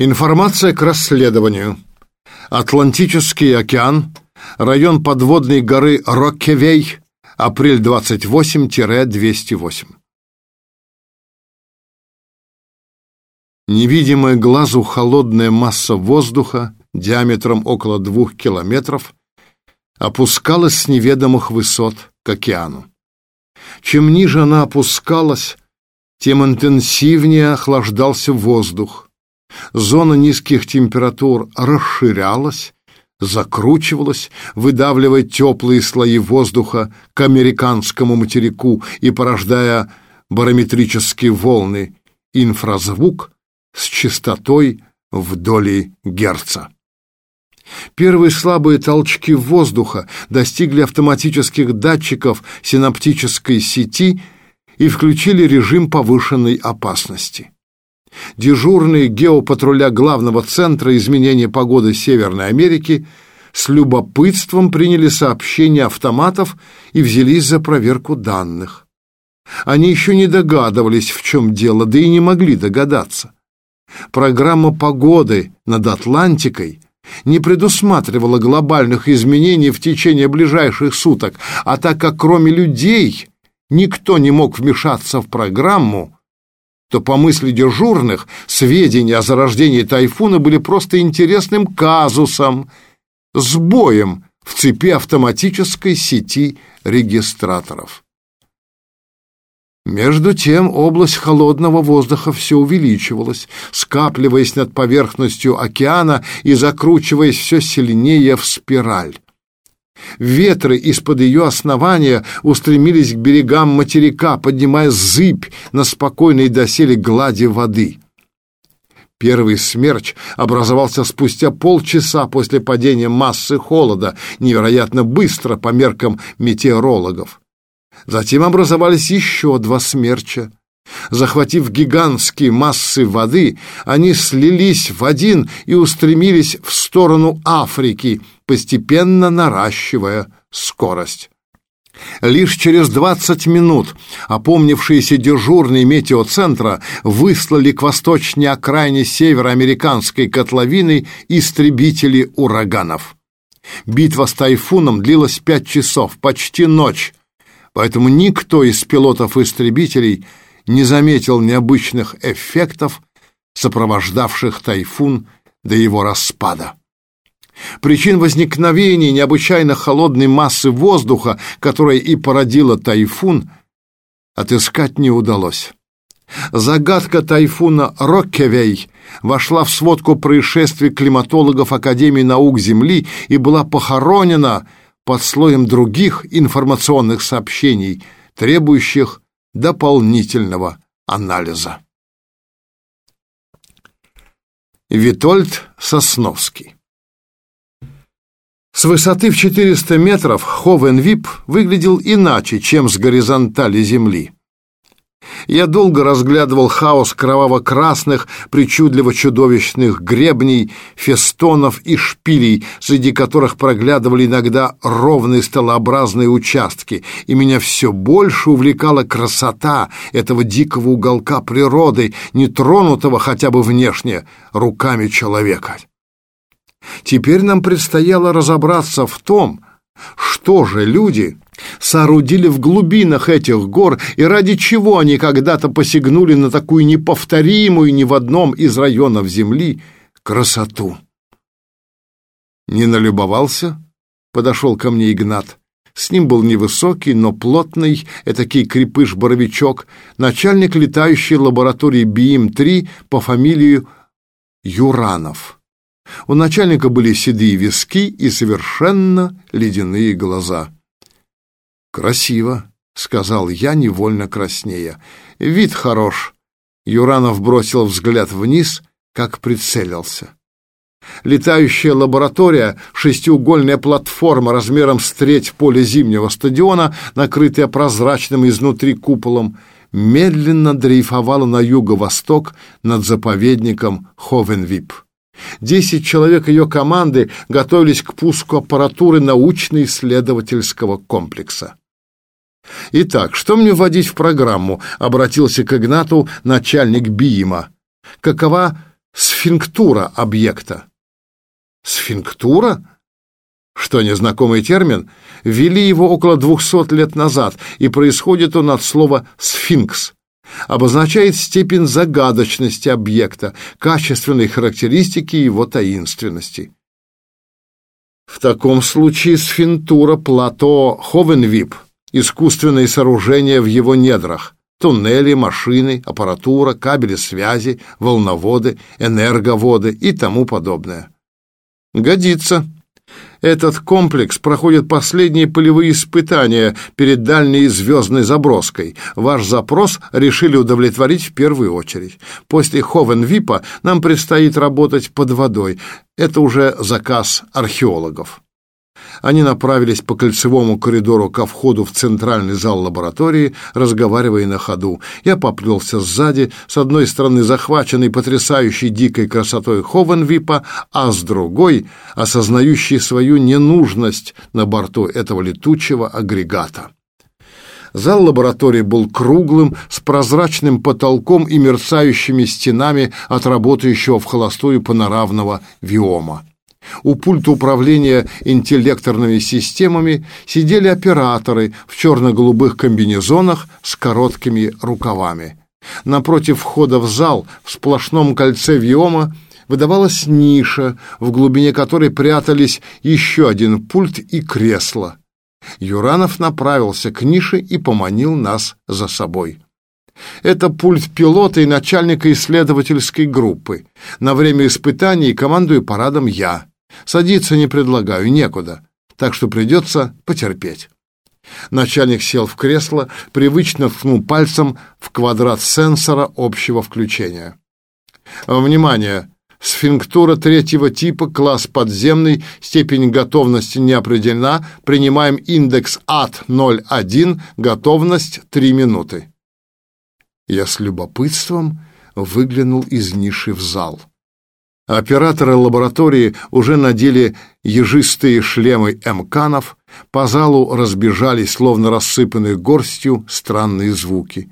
Информация к расследованию. Атлантический океан, район подводной горы Роккевей, апрель 28-208. Невидимая глазу холодная масса воздуха диаметром около двух километров опускалась с неведомых высот к океану. Чем ниже она опускалась, тем интенсивнее охлаждался воздух. Зона низких температур расширялась, закручивалась, выдавливая теплые слои воздуха к американскому материку и порождая барометрические волны, инфразвук с частотой в доли герца. Первые слабые толчки воздуха достигли автоматических датчиков синаптической сети и включили режим повышенной опасности. Дежурные геопатруля главного центра изменения погоды Северной Америки с любопытством приняли сообщения автоматов и взялись за проверку данных. Они еще не догадывались, в чем дело, да и не могли догадаться. Программа погоды над Атлантикой не предусматривала глобальных изменений в течение ближайших суток, а так как кроме людей никто не мог вмешаться в программу, то, по мысли дежурных, сведения о зарождении тайфуна были просто интересным казусом, сбоем в цепи автоматической сети регистраторов. Между тем область холодного воздуха все увеличивалась, скапливаясь над поверхностью океана и закручиваясь все сильнее в спираль. Ветры из-под ее основания устремились к берегам материка, поднимая зыбь на спокойной доселе глади воды. Первый смерч образовался спустя полчаса после падения массы холода, невероятно быстро по меркам метеорологов. Затем образовались еще два смерча. Захватив гигантские массы воды, они слились в один и устремились в сторону Африки, постепенно наращивая скорость. Лишь через 20 минут опомнившиеся дежурные метеоцентра выслали к восточной окраине североамериканской котловины истребители ураганов. Битва с тайфуном длилась пять часов, почти ночь, поэтому никто из пилотов-истребителей не заметил необычных эффектов, сопровождавших тайфун до его распада. Причин возникновения необычайно холодной массы воздуха, которая и породила тайфун, отыскать не удалось. Загадка тайфуна Роккевей вошла в сводку происшествий климатологов Академии наук Земли и была похоронена под слоем других информационных сообщений, требующих дополнительного анализа. Витольд Сосновский С высоты в 400 метров Ховенвип выглядел иначе, чем с горизонтали Земли. Я долго разглядывал хаос кроваво-красных, причудливо-чудовищных гребней, фестонов и шпилей, среди которых проглядывали иногда ровные столообразные участки, и меня все больше увлекала красота этого дикого уголка природы, не тронутого хотя бы внешне руками человека. Теперь нам предстояло разобраться в том, что же люди соорудили в глубинах этих гор и ради чего они когда-то посягнули на такую неповторимую ни в одном из районов Земли красоту. Не налюбовался? Подошел ко мне Игнат. С ним был невысокий, но плотный, этакий крепыш-боровичок, начальник летающей лаборатории БИИМ-3 по фамилии Юранов. У начальника были седые виски и совершенно ледяные глаза. «Красиво», — сказал я, невольно краснея. «Вид хорош». Юранов бросил взгляд вниз, как прицелился. Летающая лаборатория, шестиугольная платформа размером с треть поля зимнего стадиона, накрытая прозрачным изнутри куполом, медленно дрейфовала на юго-восток над заповедником Ховенвип. Десять человек ее команды готовились к пуску аппаратуры научно-исследовательского комплекса. «Итак, что мне вводить в программу?» — обратился к Игнату начальник БИИМа. «Какова сфинктура объекта. Сфинктура? Что незнакомый термин? Ввели его около двухсот лет назад, и происходит он от слова «сфинкс». Обозначает степень загадочности объекта, качественной характеристики его таинственности. В таком случае сфинктура плато Ховенвип – искусственные сооружения в его недрах, туннели, машины, аппаратура, кабели связи, волноводы, энерговоды и тому подобное. Годится. Этот комплекс проходит последние полевые испытания перед дальней звездной заброской. Ваш запрос решили удовлетворить в первую очередь. После Ховенвипа нам предстоит работать под водой. Это уже заказ археологов. Они направились по кольцевому коридору ко входу в центральный зал лаборатории, разговаривая на ходу. Я поплелся сзади, с одной стороны захваченный потрясающей дикой красотой Ховенвипа, а с другой — осознающий свою ненужность на борту этого летучего агрегата. Зал лаборатории был круглым, с прозрачным потолком и мерцающими стенами от работающего в холостую панорамного виома. У пульта управления интеллекторными системами сидели операторы в черно-голубых комбинезонах с короткими рукавами. Напротив входа в зал в сплошном кольце виома выдавалась ниша, в глубине которой прятались еще один пульт и кресло. Юранов направился к нише и поманил нас за собой. Это пульт пилота и начальника исследовательской группы. На время испытаний командую парадом я. Садиться не предлагаю, некуда, так что придется потерпеть. Начальник сел в кресло, привычно ткнул пальцем в квадрат сенсора общего включения. Внимание! Сфинктура третьего типа, класс подземный, степень готовности не определена. Принимаем индекс АТ 01, готовность 3 минуты. Я с любопытством выглянул из ниши в зал. Операторы лаборатории уже надели ежистые шлемы МКанов, по залу разбежались, словно рассыпанные горстью, странные звуки.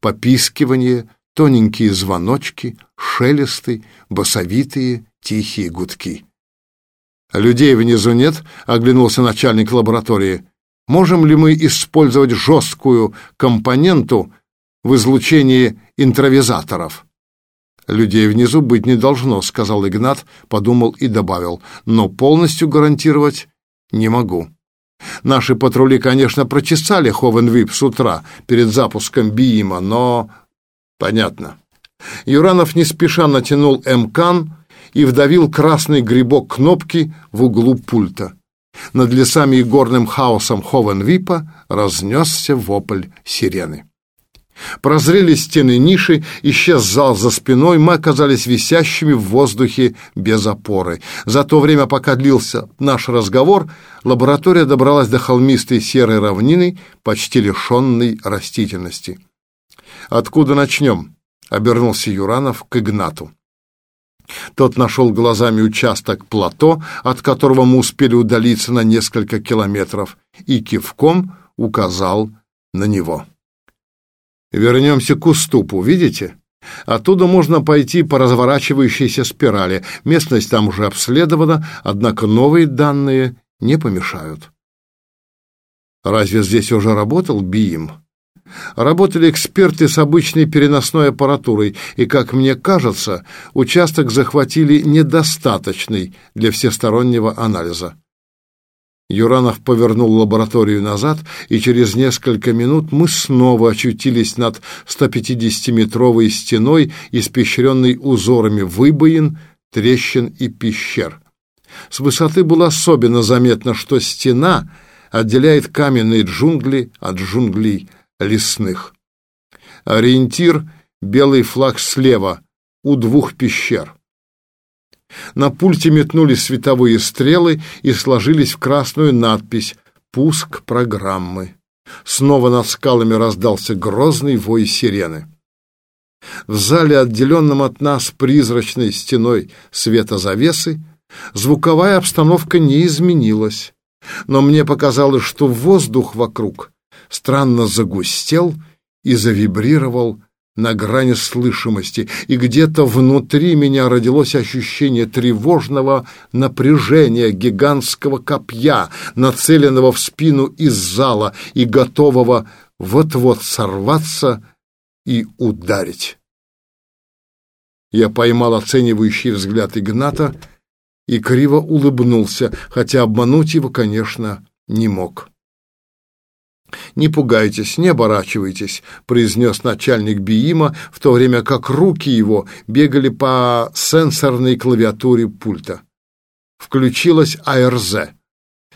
Попискивание, тоненькие звоночки, шелесты, басовитые, тихие гудки. «Людей внизу нет?» — оглянулся начальник лаборатории. «Можем ли мы использовать жесткую компоненту в излучении интровизаторов?» «Людей внизу быть не должно», — сказал Игнат, подумал и добавил. «Но полностью гарантировать не могу». Наши патрули, конечно, прочесали Ховенвип с утра перед запуском БИИМа, но... Понятно. Юранов не спеша натянул МКАН и вдавил красный грибок кнопки в углу пульта. Над лесами и горным хаосом Ховенвипа разнесся вопль сирены. Прозрели стены ниши, исчез зал за спиной, мы оказались висящими в воздухе без опоры. За то время, пока длился наш разговор, лаборатория добралась до холмистой серой равнины, почти лишенной растительности. «Откуда начнем?» — обернулся Юранов к Игнату. Тот нашел глазами участок плато, от которого мы успели удалиться на несколько километров, и кивком указал на него. Вернемся к уступу, видите? Оттуда можно пойти по разворачивающейся спирали. Местность там уже обследована, однако новые данные не помешают. Разве здесь уже работал БИИМ? Работали эксперты с обычной переносной аппаратурой, и, как мне кажется, участок захватили недостаточный для всестороннего анализа. Юранов повернул лабораторию назад, и через несколько минут мы снова очутились над 150-метровой стеной, испещренной узорами выбоин, трещин и пещер. С высоты было особенно заметно, что стена отделяет каменные джунгли от джунглей лесных. Ориентир — белый флаг слева, у двух пещер. На пульте метнулись световые стрелы и сложились в красную надпись «Пуск программы». Снова над скалами раздался грозный вой сирены. В зале, отделенном от нас призрачной стеной светозавесы, звуковая обстановка не изменилась, но мне показалось, что воздух вокруг странно загустел и завибрировал на грани слышимости, и где-то внутри меня родилось ощущение тревожного напряжения гигантского копья, нацеленного в спину из зала и готового вот-вот сорваться и ударить. Я поймал оценивающий взгляд Игната и криво улыбнулся, хотя обмануть его, конечно, не мог. «Не пугайтесь, не оборачивайтесь», — произнес начальник БИИМа, в то время как руки его бегали по сенсорной клавиатуре пульта. Включилась АРЗ.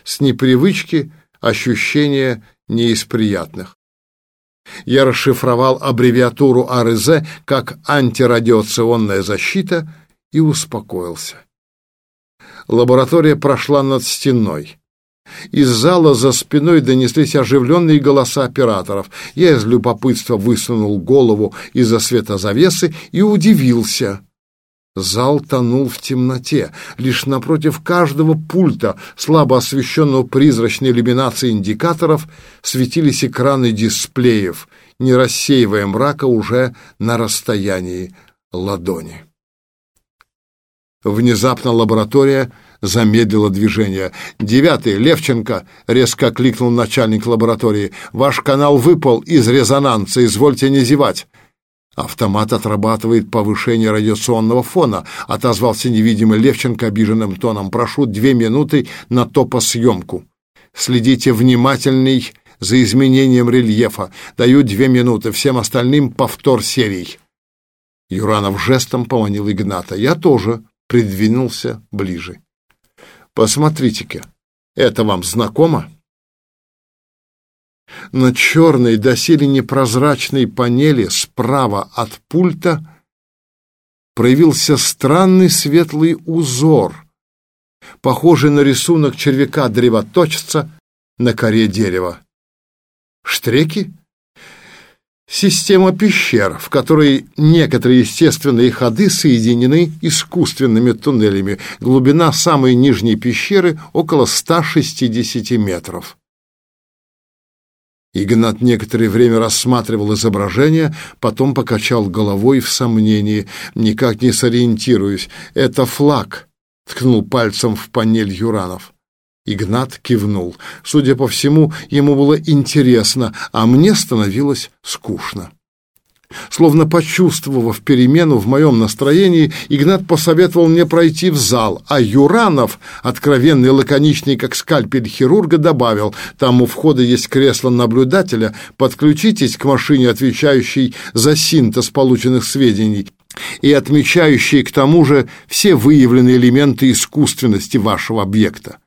С непривычки ощущение не из приятных. Я расшифровал аббревиатуру АРЗ как антирадиационная защита и успокоился. Лаборатория прошла над стеной. Из зала за спиной донеслись оживленные голоса операторов. Я из любопытства высунул голову из-за светозавесы и удивился. Зал тонул в темноте. Лишь напротив каждого пульта, слабо освещенного призрачной иллюминацией индикаторов, светились экраны дисплеев, не рассеивая мрака уже на расстоянии ладони. Внезапно лаборатория замедлила движение. «Девятый, Левченко!» — резко кликнул начальник лаборатории. «Ваш канал выпал из резонанса, извольте не зевать!» «Автомат отрабатывает повышение радиационного фона», — отозвался невидимый Левченко обиженным тоном. «Прошу две минуты на топосъемку. Следите внимательней за изменением рельефа. Даю две минуты, всем остальным повтор серий». Юранов жестом поманил Игната. «Я тоже», — придвинулся ближе. «Посмотрите-ка, это вам знакомо?» На черной, доселе непрозрачной панели справа от пульта проявился странный светлый узор, похожий на рисунок червяка-древоточца на коре дерева. Штреки? Система пещер, в которой некоторые естественные ходы соединены искусственными туннелями. Глубина самой нижней пещеры около 160 метров. Игнат некоторое время рассматривал изображение, потом покачал головой в сомнении, никак не сориентируясь. «Это флаг», — ткнул пальцем в панель Юранов. Игнат кивнул. Судя по всему, ему было интересно, а мне становилось скучно. Словно почувствовав перемену в моем настроении, Игнат посоветовал мне пройти в зал, а Юранов, откровенный и лаконичный, как скальпель хирурга, добавил, там у входа есть кресло наблюдателя, подключитесь к машине, отвечающей за синтез полученных сведений, и отмечающей к тому же все выявленные элементы искусственности вашего объекта.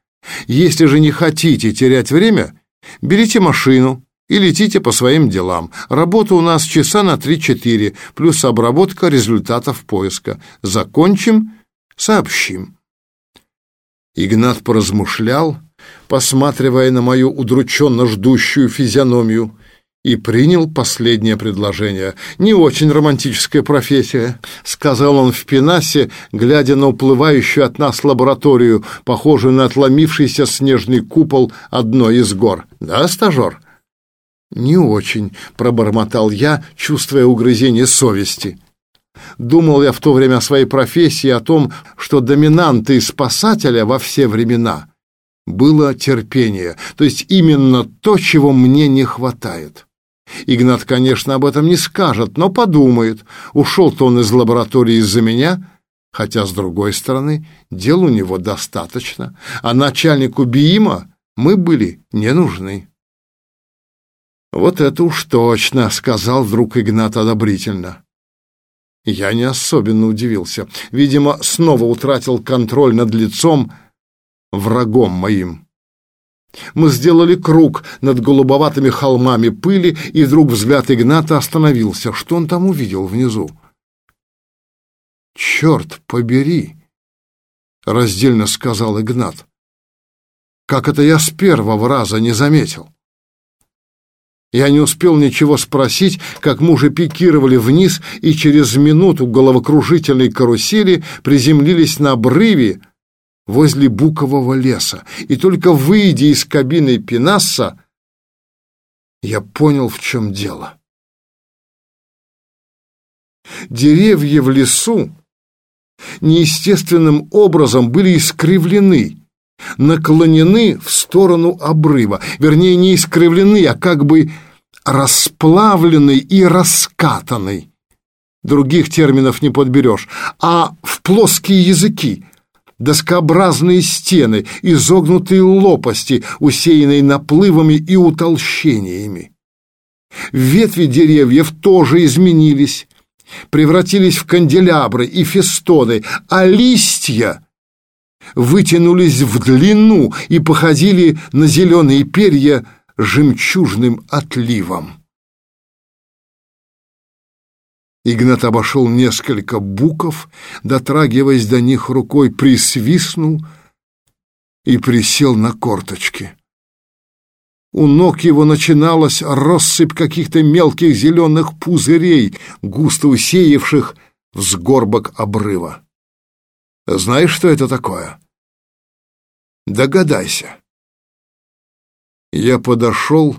Если же не хотите терять время, берите машину, и летите по своим делам. Работа у нас часа на 3-4, плюс обработка результатов поиска. Закончим, сообщим. Игнат поразмышлял, посматривая на мою удрученно ждущую физиономию, и принял последнее предложение. «Не очень романтическая профессия», — сказал он в пенасе, глядя на уплывающую от нас лабораторию, похожую на отломившийся снежный купол одной из гор. «Да, стажер?» «Не очень», — пробормотал я, чувствуя угрызение совести. Думал я в то время о своей профессии, о том, что доминантой спасателя во все времена было терпение, то есть именно то, чего мне не хватает. Игнат, конечно, об этом не скажет, но подумает, ушел-то он из лаборатории из-за меня, хотя, с другой стороны, дел у него достаточно, а начальнику БИИМа мы были не нужны. «Вот это уж точно», — сказал вдруг Игнат одобрительно. Я не особенно удивился. Видимо, снова утратил контроль над лицом врагом моим. Мы сделали круг над голубоватыми холмами пыли, и вдруг взгляд Игната остановился. Что он там увидел внизу? «Черт побери!» — раздельно сказал Игнат. «Как это я с первого раза не заметил?» Я не успел ничего спросить, как мы уже пикировали вниз и через минуту головокружительной карусели приземлились на обрыве возле букового леса. И только выйдя из кабины Пенасса, я понял, в чем дело. Деревья в лесу неестественным образом были искривлены, наклонены в сторону обрыва. Вернее, не искривлены, а как бы расплавлены и раскатаны. Других терминов не подберешь. А в плоские языки, доскообразные стены, изогнутые лопасти, усеянные наплывами и утолщениями. Ветви деревьев тоже изменились, превратились в канделябры и фестоны, а листья вытянулись в длину и походили на зеленые перья жемчужным отливом. Игнат обошел несколько буков, дотрагиваясь до них рукой, присвистнул и присел на корточки. У ног его начиналась россыпь каких-то мелких зеленых пузырей, густо усеявших взгорбок обрыва. Знаешь, что это такое? Догадайся. Я подошел,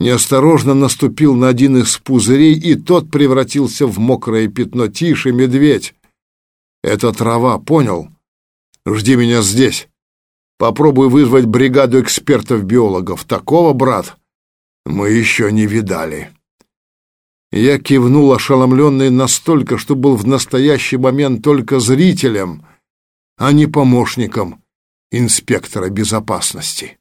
неосторожно наступил на один из пузырей, и тот превратился в мокрое пятно. Тише, медведь! Это трава, понял? Жди меня здесь. Попробуй вызвать бригаду экспертов-биологов. Такого, брат, мы еще не видали. Я кивнул, ошеломленный настолько, что был в настоящий момент только зрителем, а не помощником инспектора безопасности.